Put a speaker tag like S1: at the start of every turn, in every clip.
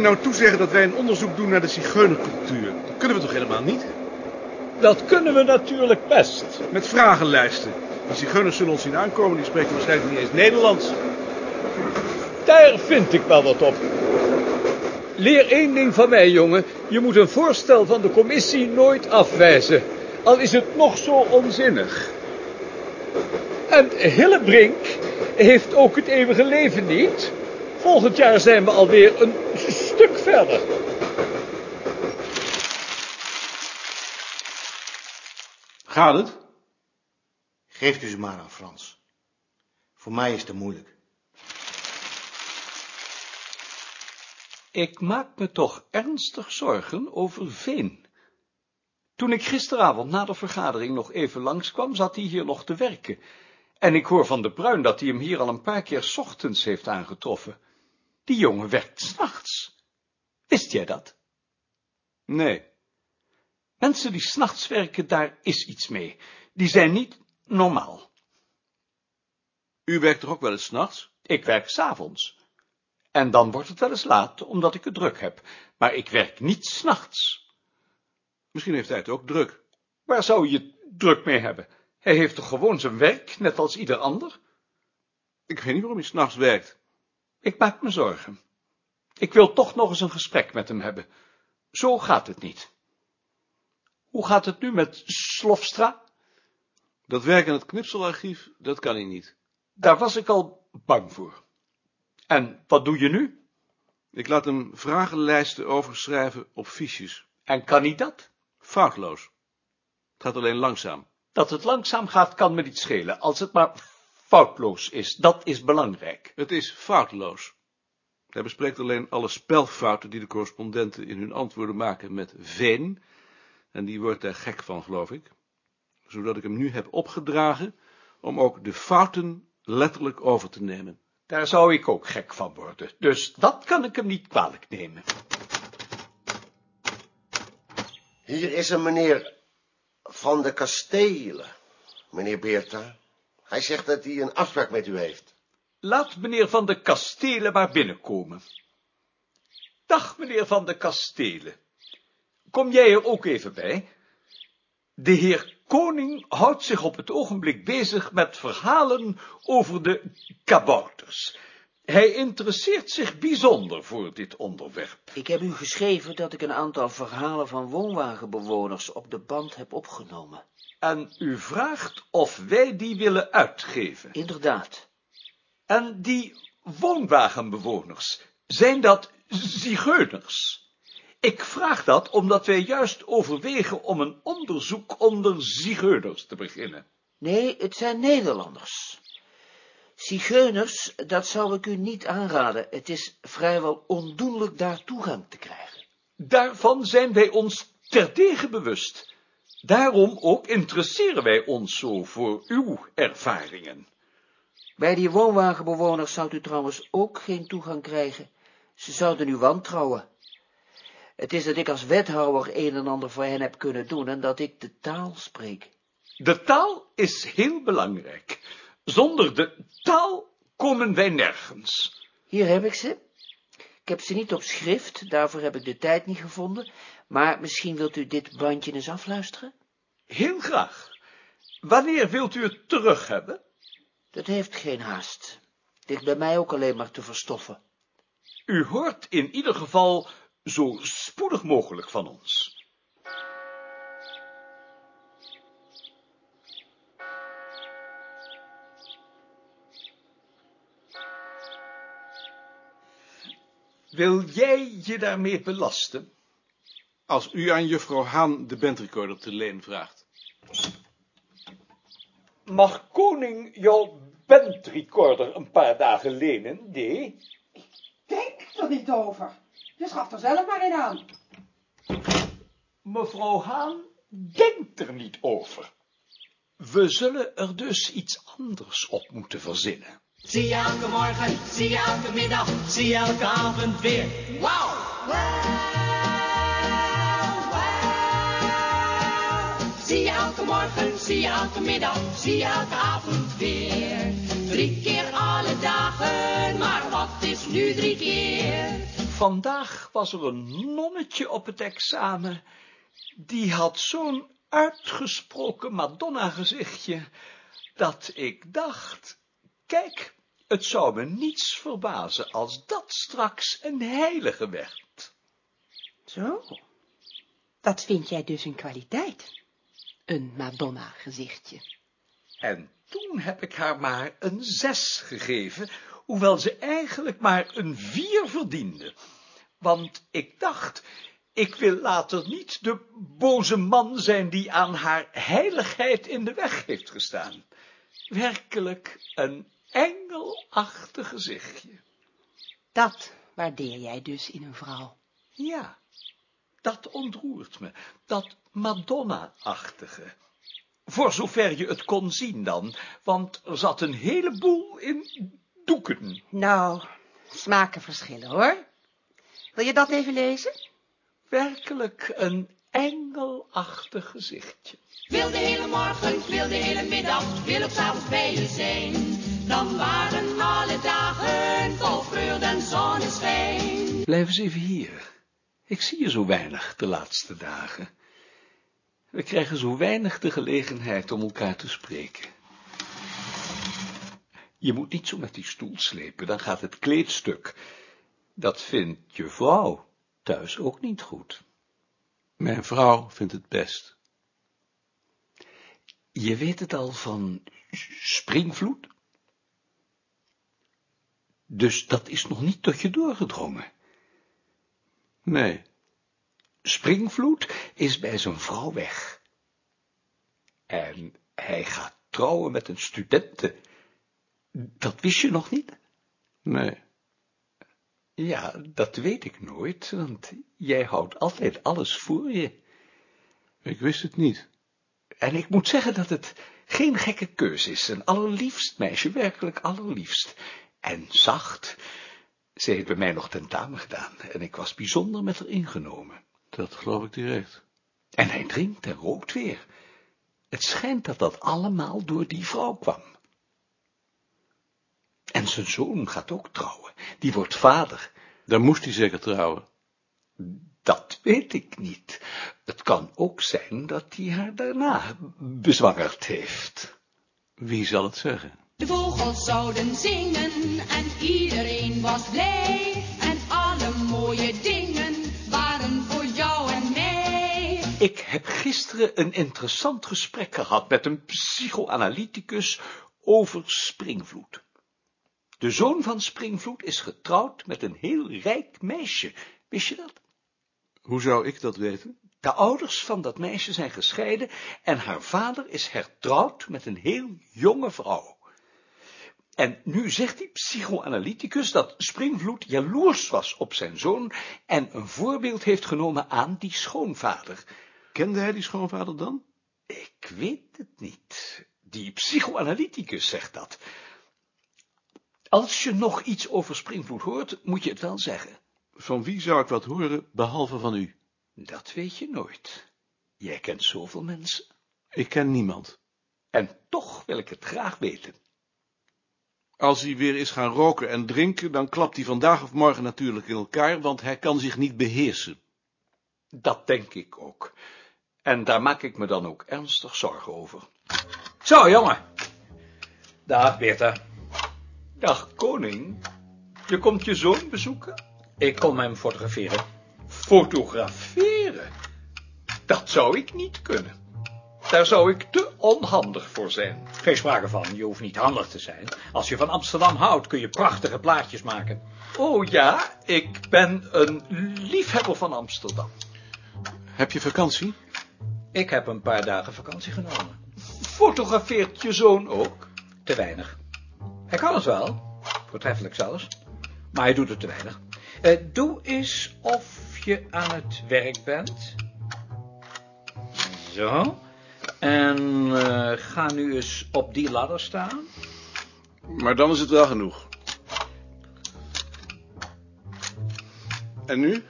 S1: koning nou toezeggen dat wij een onderzoek doen naar de zigeunercultuur? Dat kunnen we toch helemaal niet?
S2: Dat kunnen we natuurlijk best.
S1: Met vragenlijsten. Die zigeuners zullen ons zien aankomen, die spreken waarschijnlijk niet eens Nederlands.
S2: Daar vind ik wel wat op. Leer één ding van mij, jongen. Je moet een voorstel van de commissie nooit afwijzen. Al is het nog zo onzinnig. En Hillebrink heeft ook het eeuwige leven niet. Volgend jaar zijn we alweer een stuk verder.
S1: Gaat het?
S3: Geeft u ze maar aan Frans. Voor mij is het moeilijk.
S2: Ik maak me toch ernstig zorgen over Veen. Toen ik gisteravond na de vergadering nog even langskwam, zat hij hier nog te werken. En ik hoor van de Bruin dat hij hem hier al een paar keer ochtends heeft aangetroffen. Die jongen werkt s'nachts. Wist jij dat?
S1: Nee.
S2: Mensen die s'nachts werken, daar is iets mee. Die zijn niet normaal.
S1: U werkt toch ook wel eens 's nachts?
S2: Ik werk s'avonds. En dan wordt het wel eens laat, omdat ik het druk heb. Maar ik werk niet s'nachts.
S1: Misschien heeft hij het ook druk.
S2: Waar zou je druk mee hebben? Hij heeft toch gewoon zijn werk, net als ieder ander?
S1: Ik weet niet waarom hij s'nachts werkt.
S2: Ik maak me zorgen. Ik wil toch nog eens een gesprek met hem hebben. Zo gaat het niet. Hoe gaat het nu met Slofstra?
S1: Dat werk in het knipselarchief, dat kan hij niet.
S2: Daar was ik al bang voor. En wat doe je nu?
S1: Ik laat hem vragenlijsten overschrijven op fiches.
S2: En kan hij dat?
S1: Foutloos. Het gaat alleen langzaam.
S2: Dat het langzaam gaat, kan me niet schelen, als het maar foutloos is. Dat is belangrijk.
S1: Het is foutloos. Hij bespreekt alleen alle spelfouten die de correspondenten in hun antwoorden maken met Veen, en die wordt daar gek van, geloof ik, zodat ik hem nu heb opgedragen om ook de fouten letterlijk over te nemen.
S2: Daar zou ik ook gek van worden, dus dat kan ik hem niet kwalijk nemen.
S3: Hier is een meneer van de Kastelen, meneer Beerta. Hij zegt dat hij een afspraak met u heeft.
S2: Laat meneer van de Kastelen maar binnenkomen. Dag, meneer van de Kastelen. Kom jij er ook even bij? De heer Koning houdt zich op het ogenblik bezig met verhalen over de kabouters. Hij interesseert zich bijzonder voor dit onderwerp.
S4: Ik heb u geschreven dat ik een aantal verhalen van woonwagenbewoners op de band heb opgenomen.
S2: En u vraagt of wij die willen uitgeven.
S4: Inderdaad.
S2: En die woonwagenbewoners, zijn dat zigeuners? Ik vraag dat omdat wij juist overwegen om een onderzoek onder zigeuners te beginnen.
S4: Nee, het zijn Nederlanders. Zigeuners, dat zou ik u niet aanraden. Het is vrijwel ondoenlijk daar toegang te krijgen.
S2: Daarvan zijn wij ons terdege bewust. Daarom ook interesseren wij ons zo voor uw ervaringen.
S4: Bij die woonwagenbewoners zou u trouwens ook geen toegang krijgen. Ze zouden u wantrouwen. Het is dat ik als wethouder een en ander voor hen heb kunnen doen en dat ik de taal spreek.
S2: De taal is heel belangrijk. Zonder de taal komen wij nergens.
S4: Hier heb ik ze. Ik heb ze niet op schrift, daarvoor heb ik de tijd niet gevonden, maar misschien wilt u dit bandje eens afluisteren?
S2: Heel graag. Wanneer wilt u het terug hebben?
S4: Dat heeft geen haast. Ligt bij mij ook alleen maar te verstoffen.
S2: U hoort in ieder geval zo spoedig mogelijk van ons. Wil jij je daarmee belasten?
S1: Als u aan juffrouw Haan de bandrecorder te leen vraagt.
S2: Mag koning jouw bandrecorder een paar dagen lenen, D?
S5: Denk er niet over. Je schaft er zelf maar in aan.
S2: Mevrouw Haan denkt er niet over. We zullen er dus iets anders op moeten verzinnen.
S6: Zie je elke morgen, zie je elke middag, zie je elke avond weer. Wauw! Zie je elke morgen, zie je elke middag, zie je elke avond weer. Drie keer alle dagen, maar wat is nu drie keer?
S2: vandaag was er een nonnetje op het examen. Die had zo'n uitgesproken Madonna-gezichtje, dat ik dacht, kijk, het zou me niets verbazen als dat straks een heilige werd.
S7: Zo, dat vind jij dus een kwaliteit. Een Madonna-gezichtje.
S2: En toen heb ik haar maar een zes gegeven, hoewel ze eigenlijk maar een vier verdiende. Want ik dacht, ik wil later niet de boze man zijn die aan haar heiligheid in de weg heeft gestaan. Werkelijk een engelachtig gezichtje.
S7: Dat waardeer jij dus in een vrouw.
S2: Ja, dat ontroert me, dat Madonna-achtige. Voor zover je het kon zien dan, want er zat een heleboel in doeken.
S7: Nou, smaken verschillen hoor. Wil je dat even lezen?
S2: Werkelijk een engelachtig gezichtje.
S6: Wil de hele morgen, wil de hele middag, wil ook s'avonds bij je zijn. Dan waren alle dagen vol vreugde en zonneschijn.
S2: Blijf eens even hier. Ik zie je zo weinig de laatste dagen. We krijgen zo weinig de gelegenheid om elkaar te spreken. Je moet niet zo met die stoel slepen, dan gaat het kleedstuk. Dat vindt je vrouw thuis ook niet goed.
S1: Mijn vrouw vindt het best.
S2: Je weet het al van springvloed? Dus dat is nog niet tot je doorgedrongen.
S1: Nee,
S2: Springvloed is bij zijn vrouw weg. En hij gaat trouwen met een studente. Dat wist je nog niet?
S1: nee.
S2: Ja, dat weet ik nooit, want jij houdt altijd alles voor je.
S1: Ik wist het niet.
S2: En ik moet zeggen dat het geen gekke keus is. Een allerliefst meisje, werkelijk allerliefst. En zacht. Ze heeft bij mij nog tentamen gedaan en ik was bijzonder met haar ingenomen.
S1: Dat geloof ik direct.
S2: En hij drinkt en rookt weer. Het schijnt dat dat allemaal door die vrouw kwam. En zijn zoon gaat ook trouwen. Die wordt vader.
S1: Dan moest hij zeker trouwen.
S2: Dat weet ik niet. Het kan ook zijn dat hij haar daarna bezwangerd heeft.
S1: Wie zal het zeggen?
S6: De vogels zouden zingen en iedereen was blij. En alle mooie dingen waren voor jou en mij.
S2: Ik heb gisteren een interessant gesprek gehad met een psychoanalyticus over Springvloed. De zoon van Springvloed is getrouwd met een heel rijk meisje. Wist je dat?
S1: Hoe zou ik dat weten?
S2: De ouders van dat meisje zijn gescheiden en haar vader is hertrouwd met een heel jonge vrouw. En nu zegt die psychoanalyticus dat Springvloed jaloers was op zijn zoon en een voorbeeld heeft genomen aan die schoonvader.
S1: Kende hij die schoonvader dan?
S2: Ik weet het niet. Die psychoanalyticus zegt dat. Als je nog iets over Springvloed hoort, moet je het wel zeggen.
S1: Van wie zou ik wat horen, behalve van u?
S2: Dat weet je nooit. Jij kent zoveel mensen.
S1: Ik ken niemand.
S2: En toch wil ik het graag weten.
S1: Als hij weer is gaan roken en drinken, dan klapt hij vandaag of morgen natuurlijk in elkaar, want hij kan zich niet beheersen.
S2: Dat denk ik ook. En daar maak ik me dan ook ernstig zorgen over. Zo, jongen. Dag, Beerta. Dag, koning. Je komt je zoon bezoeken?
S8: Ik kom hem fotograferen.
S2: Fotograferen? Dat zou ik niet kunnen. Daar zou ik te onhandig voor zijn.
S8: Geen sprake van, je hoeft niet handig te zijn. Als je van Amsterdam houdt, kun je prachtige plaatjes maken.
S2: Oh ja, ik ben een liefhebber van Amsterdam.
S1: Heb je vakantie?
S8: Ik heb een paar dagen vakantie genomen.
S2: Fotografeert je zoon ook?
S8: Te weinig. Hij kan het wel, voortreffelijk zelfs, maar hij doet het te weinig. Eh, doe eens of je aan het werk bent. Zo. En ga nu eens op die ladder staan.
S1: Maar dan is het wel genoeg. En nu?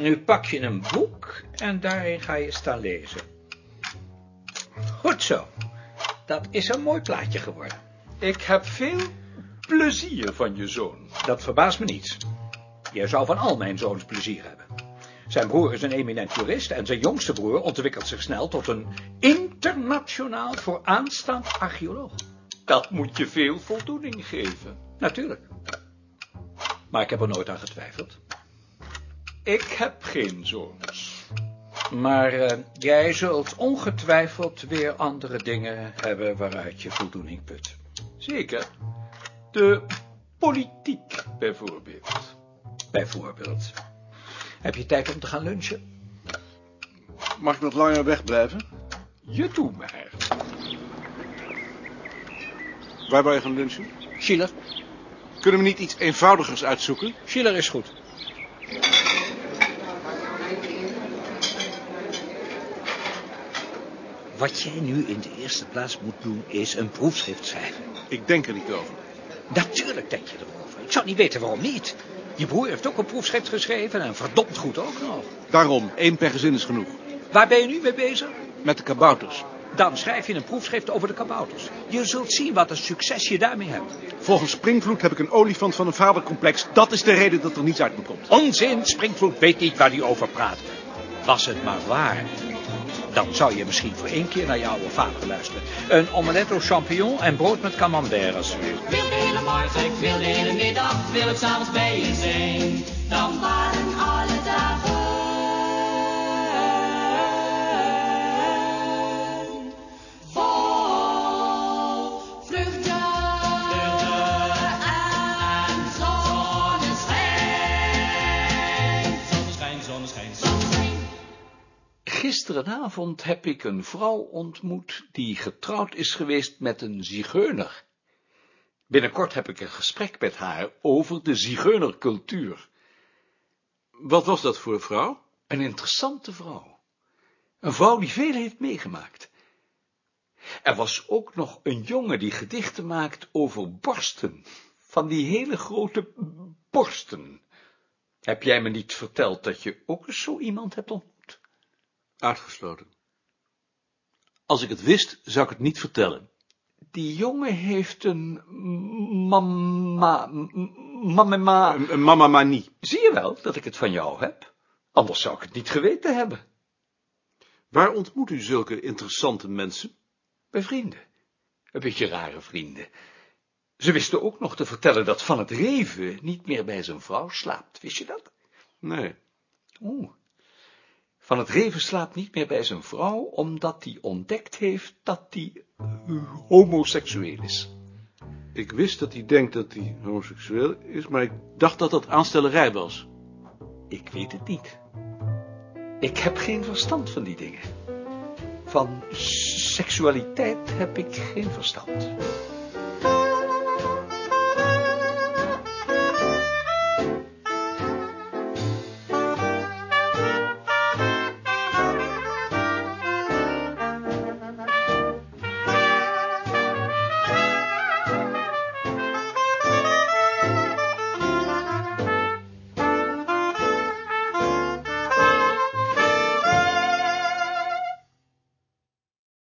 S8: Nu pak je een boek en daarin ga je staan lezen. Goed zo. Dat is een mooi plaatje geworden.
S2: Ik heb veel plezier van je zoon.
S8: Dat verbaast me niet. Je zou van al mijn zoons plezier hebben. Zijn broer is een eminent jurist en zijn jongste broer ontwikkelt zich snel tot een internationaal vooraanstaand archeoloog.
S2: Dat moet je veel voldoening geven.
S8: Natuurlijk. Maar ik heb er nooit aan getwijfeld.
S2: Ik heb geen zoons.
S8: Maar eh, jij zult ongetwijfeld weer andere dingen hebben waaruit je voldoening put.
S2: Zeker. De politiek, bijvoorbeeld.
S8: Bijvoorbeeld. Heb je tijd om te gaan lunchen?
S1: Mag ik wat langer wegblijven?
S2: Je doet maar.
S1: Waar wou je gaan lunchen?
S8: Schiller.
S1: Kunnen we niet iets eenvoudigers uitzoeken?
S8: Schiller is goed. Wat jij nu in de eerste plaats moet doen, is een proefschrift schrijven.
S1: Ik denk er niet over.
S8: Natuurlijk denk je erover. Ik zou niet weten waarom niet. Je broer heeft ook een proefschrift geschreven en verdomd goed ook nog.
S1: Daarom, één per gezin is genoeg.
S8: Waar ben je nu mee bezig?
S1: Met de kabouters.
S8: Dan schrijf je een proefschrift over de kabouters. Je zult zien wat een succes je daarmee hebt.
S1: Volgens Springvloed heb ik een olifant van een vadercomplex. Dat is de reden dat er niets uit me komt.
S8: Onzin, Springvloed weet niet waar hij over praat. Was het maar waar. Dan zou je misschien voor één keer naar je oude vader luisteren. Een omelette au champignon en brood met camembert alsjeblieft.
S6: Ik wil de hele morgen, ik wil de hele middag, wil ik s'avonds bij je zijn. Dan waren alle
S2: Gisterenavond heb ik een vrouw ontmoet die getrouwd is geweest met een zigeuner. Binnenkort heb ik een gesprek met haar over de zigeunercultuur.
S1: Wat was dat voor een vrouw?
S2: Een interessante vrouw. Een vrouw die veel heeft meegemaakt. Er was ook nog een jongen die gedichten maakt over borsten. Van die hele grote borsten. Heb jij me niet verteld dat je ook eens zo iemand hebt ontmoet?
S1: Uitgesloten. Als ik het wist, zou ik het niet vertellen.
S2: Die jongen heeft een mama, mama,
S1: Een, mama manie.
S2: Zie je wel dat ik het van jou heb? Anders zou ik het niet geweten hebben.
S1: Waar ontmoet u zulke interessante mensen?
S2: Bij vrienden. Een beetje rare vrienden. Ze wisten ook nog te vertellen dat Van het Reven niet meer bij zijn vrouw slaapt. Wist je dat?
S1: Nee.
S2: Oeh. Van het Reven slaapt niet meer bij zijn vrouw, omdat hij ontdekt heeft dat hij eh, homoseksueel is.
S1: Ik wist dat hij denkt dat hij homoseksueel is, maar ik dacht dat dat aanstellerij was.
S2: Ik weet het niet. Ik heb geen verstand van die dingen. Van seksualiteit heb ik geen verstand.